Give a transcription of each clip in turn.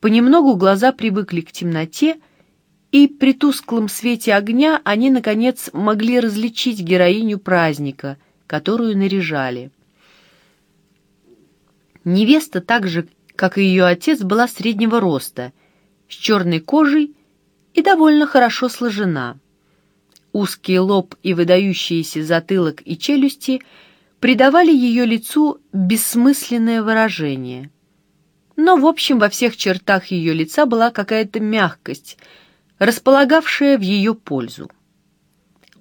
Понемногу глаза привыкли к темноте, и при тусклом свете огня они, наконец, могли различить героиню праздника, которую наряжали. Невеста, так же, как и ее отец, была среднего роста, с черной кожей и довольно хорошо сложена. Узкий лоб и выдающиеся затылок и челюсти придавали ее лицу бессмысленное выражение. Но, в общем, во всех чертах ее лица была какая-то мягкость, располагавшая в ее пользу.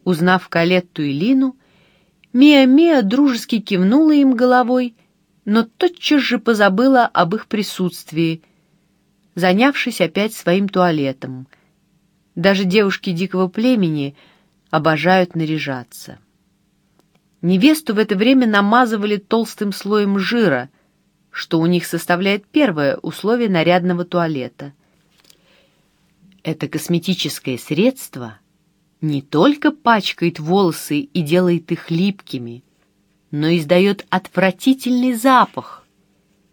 Узнав Калетту и Лину, Мия-Мия дружески кивнула им головой, но тотчас же позабыла об их присутствии, занявшись опять своим туалетом. Даже девушки дикого племени — обожают наряжаться. Невесту в это время намазывали толстым слоем жира, что у них составляет первое условие нарядного туалета. Это косметическое средство не только пачкает волосы и делает их липкими, но издает отвратительный запах,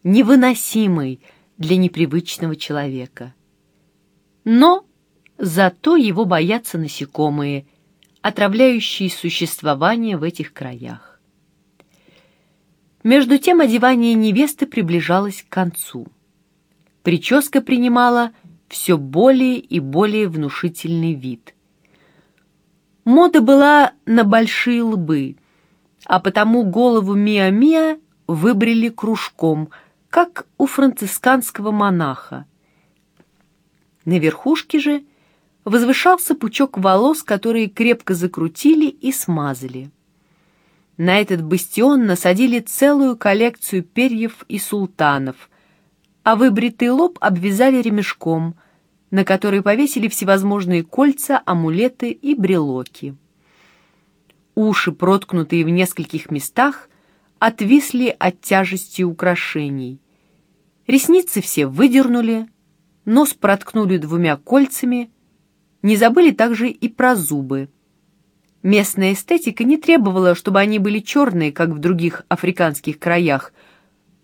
невыносимый для непривычного человека. Но зато его боятся насекомые – отравляющие существование в этих краях. Между тем одевание невесты приближалось к концу. Прическа принимала все более и более внушительный вид. Мода была на большие лбы, а потому голову Миа-Миа выбрили кружком, как у францисканского монаха. На верхушке же – возвышался пучок волос, которые крепко закрутили и смазали. На этот бастион насадили целую коллекцию перьев и султанов, а выбритый лоб обвязали ремешком, на который повесили всевозможные кольца, амулеты и брелоки. Уши, проткнутые в нескольких местах, отвисли от тяжести украшений. Ресницы все выдернули, нос проткнули двумя кольцами — не забыли также и про зубы. Местная эстетика не требовала, чтобы они были черные, как в других африканских краях,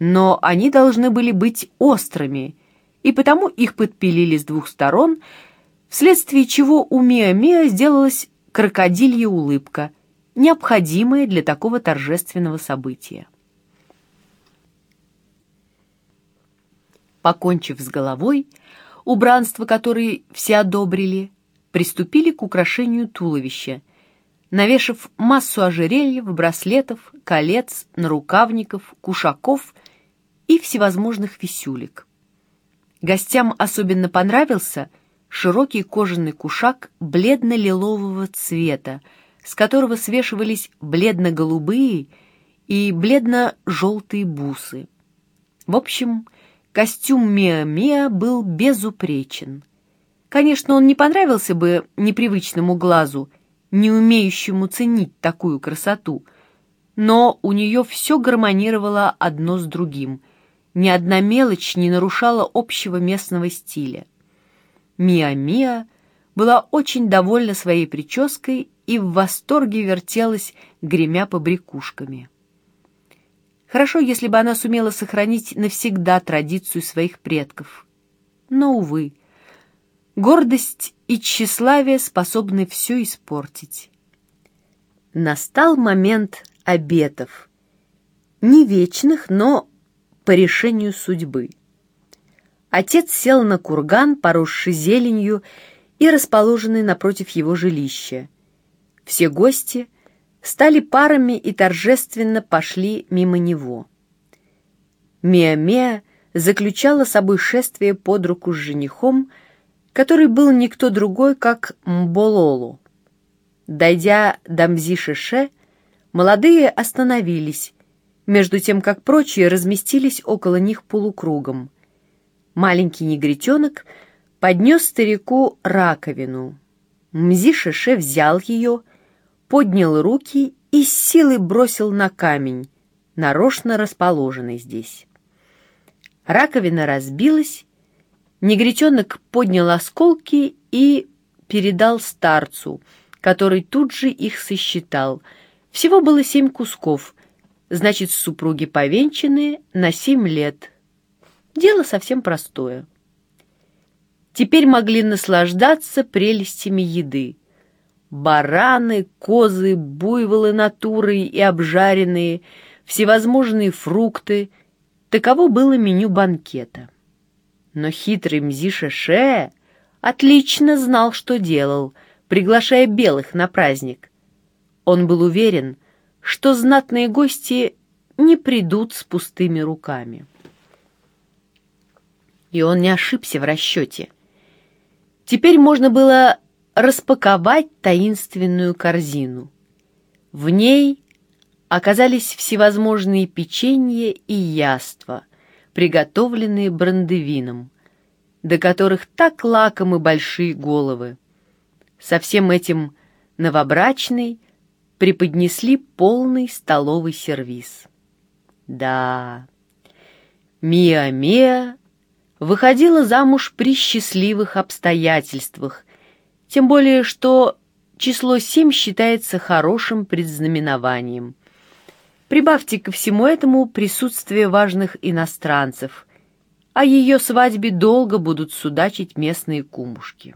но они должны были быть острыми, и потому их подпилили с двух сторон, вследствие чего у Миа-Миа сделалась крокодилья улыбка, необходимая для такого торжественного события. Покончив с головой, убранство которое все одобрили, приступили к украшению туловища, навешав массу ожерельев, браслетов, колец, нарукавников, кушаков и всевозможных висюлек. Гостям особенно понравился широкий кожаный кушак бледно-лилового цвета, с которого свешивались бледно-голубые и бледно-желтые бусы. В общем, костюм Миа-Миа был безупречен — Конечно, он не понравился бы непривычному глазу, не умеющему ценить такую красоту, но у нее все гармонировало одно с другим. Ни одна мелочь не нарушала общего местного стиля. Миа-Миа была очень довольна своей прической и в восторге вертелась, гремя побрякушками. Хорошо, если бы она сумела сохранить навсегда традицию своих предков. Но, увы, Гордость и тщеславие способны все испортить. Настал момент обетов. Не вечных, но по решению судьбы. Отец сел на курган, поросший зеленью и расположенный напротив его жилища. Все гости стали парами и торжественно пошли мимо него. Меа-Меа заключала собой шествие под руку с женихом, который был никто другой, как Мбололу. Дойдя до Мзи-Шеше, молодые остановились, между тем как прочие разместились около них полукругом. Маленький негритенок поднес старику раковину. Мзи-Шеше взял ее, поднял руки и с силой бросил на камень, нарочно расположенный здесь. Раковина разбилась, Негритенок поднял осколки и передал старцу, который тут же их сосчитал. Всего было семь кусков, значит, супруги повенчаны на семь лет. Дело совсем простое. теперь могли наслаждаться прелестями еды. Бараны, козы, буйволы натурой и обжаренные, всевозможные фрукты — таково было меню банкета. Но хитрый Мзи-Шеше отлично знал, что делал, приглашая белых на праздник. Он был уверен, что знатные гости не придут с пустыми руками. И он не ошибся в расчете. Теперь можно было распаковать таинственную корзину. В ней оказались всевозможные печенья и яства, приготовленные брандевином, до которых так лакомы большие головы. Со всем этим новобрачный преподнесли полный столовый сервиз. Да, Миа-Миа выходила замуж при счастливых обстоятельствах, тем более что число семь считается хорошим предзнаменованием. Прибавьте ко всему этому присутствие важных иностранцев. О ее свадьбе долго будут судачить местные кумушки.